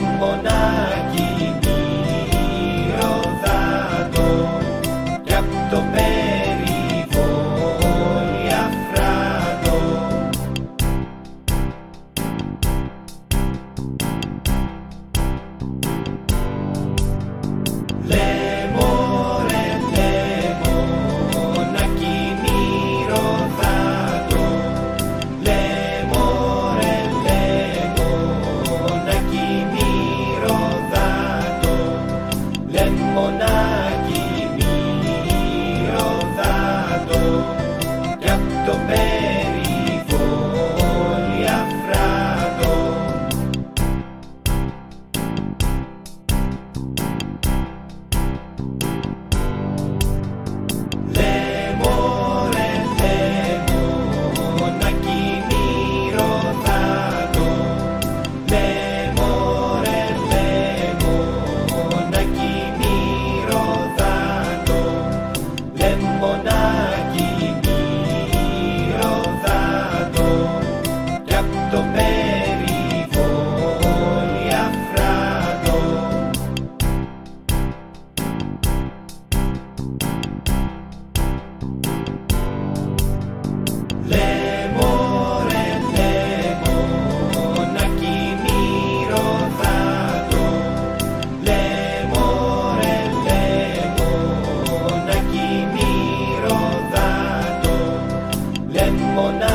Bon 么难？